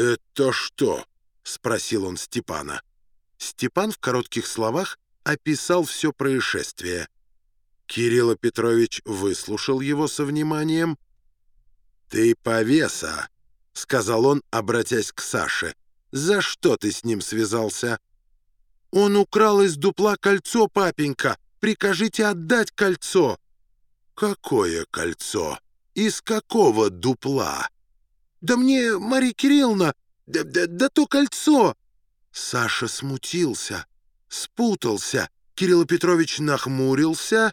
«Это что?» — спросил он Степана. Степан в коротких словах описал все происшествие. Кирилл Петрович выслушал его со вниманием. «Ты повеса», — сказал он, обратясь к Саше. «За что ты с ним связался?» «Он украл из дупла кольцо, папенька. Прикажите отдать кольцо». «Какое кольцо? Из какого дупла?» «Да мне, Мария Кирилловна, да, да, да то кольцо!» Саша смутился, спутался. Кирилл Петрович нахмурился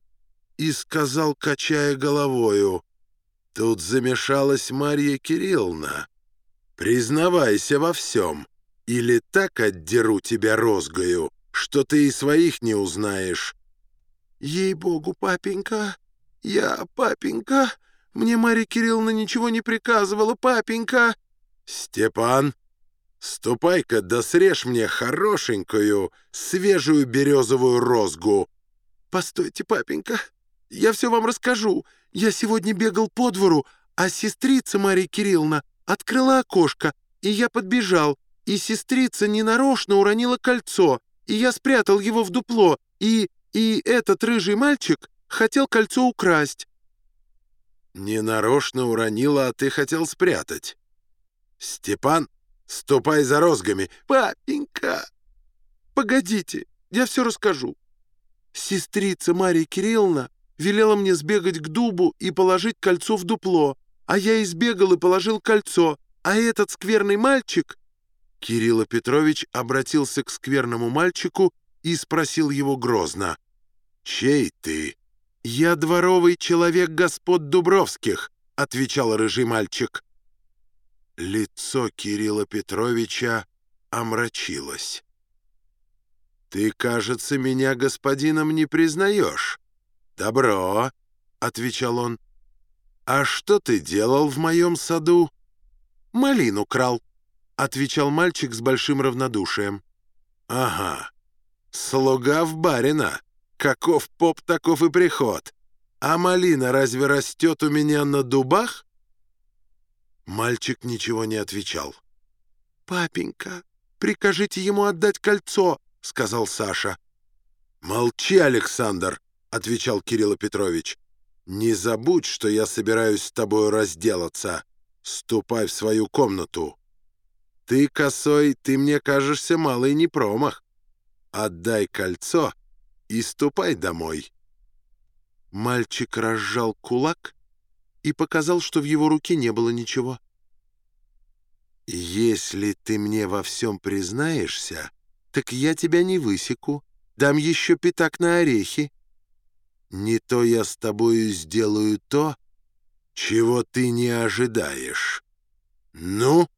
и сказал, качая головою, «Тут замешалась Марья Кирилловна. Признавайся во всем, или так отдеру тебя розгою, что ты и своих не узнаешь». «Ей-богу, папенька, я, папенька, мне Марья Кирилловна ничего не приказывала, папенька». «Степан, ступай-ка да срежь мне хорошенькую, свежую березовую розгу». «Постойте, папенька, я все вам расскажу. Я сегодня бегал по двору, а сестрица Марья Кирилловна открыла окошко, и я подбежал, и сестрица ненарочно уронила кольцо, и я спрятал его в дупло, и... и этот рыжий мальчик хотел кольцо украсть». «Ненарочно уронила, а ты хотел спрятать. Степан, ступай за розгами. Папенька!» «Погодите, я все расскажу. Сестрица Марья Кирилловна велела мне сбегать к дубу и положить кольцо в дупло, а я избегал и положил кольцо, а этот скверный мальчик...» Кирилл Петрович обратился к скверному мальчику и спросил его грозно. «Чей ты?» «Я дворовый человек господ Дубровских», — отвечал рыжий мальчик. Лицо Кирилла Петровича омрачилось. «Ты, кажется, меня господином не признаешь». «Добро», — отвечал он. «А что ты делал в моем саду?» «Малину крал», — отвечал мальчик с большим равнодушием. «Ага, слуга в барина. Каков поп, таков и приход. А малина разве растет у меня на дубах?» Мальчик ничего не отвечал. «Папенька, прикажите ему отдать кольцо», — сказал Саша. «Молчи, Александр», — отвечал Кирилл Петрович. «Не забудь, что я собираюсь с тобой разделаться. Ступай в свою комнату. Ты, косой, ты мне кажешься малый не промах. Отдай кольцо и ступай домой». Мальчик разжал кулак и показал, что в его руке не было ничего. «Если ты мне во всем признаешься, так я тебя не высеку, дам еще пятак на орехи. Не то я с тобою сделаю то, чего ты не ожидаешь. Ну?»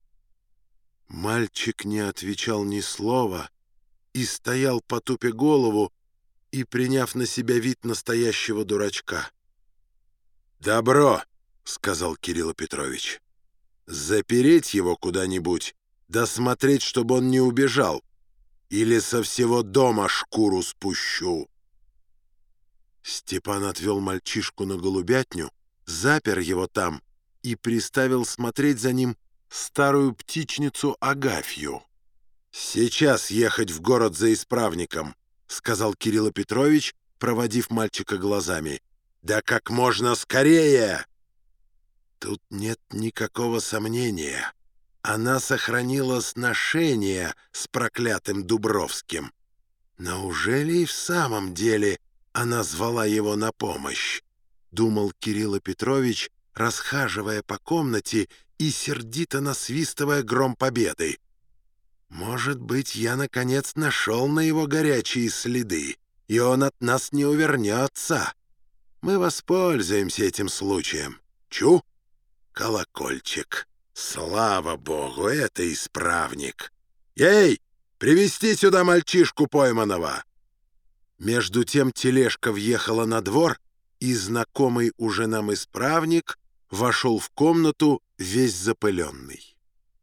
Мальчик не отвечал ни слова и стоял, потупя голову и приняв на себя вид настоящего дурачка. «Добро!» — сказал Кирилл Петрович. «Запереть его куда-нибудь, да смотреть, чтобы он не убежал, или со всего дома шкуру спущу». Степан отвел мальчишку на голубятню, запер его там и приставил смотреть за ним старую птичницу Агафью. «Сейчас ехать в город за исправником», — сказал Кирилл Петрович, проводив мальчика глазами. «Да как можно скорее!» Тут нет никакого сомнения. Она сохранила сношение с проклятым Дубровским. Но ужели и в самом деле она звала его на помощь? Думал Кирилл Петрович, расхаживая по комнате и сердито насвистывая гром победы. «Может быть, я, наконец, нашел на его горячие следы, и он от нас не увернется. Мы воспользуемся этим случаем. Чу! Колокольчик! Слава богу, это исправник! Ей, привести сюда мальчишку пойманного!» Между тем тележка въехала на двор, и знакомый уже нам исправник вошел в комнату весь запыленный.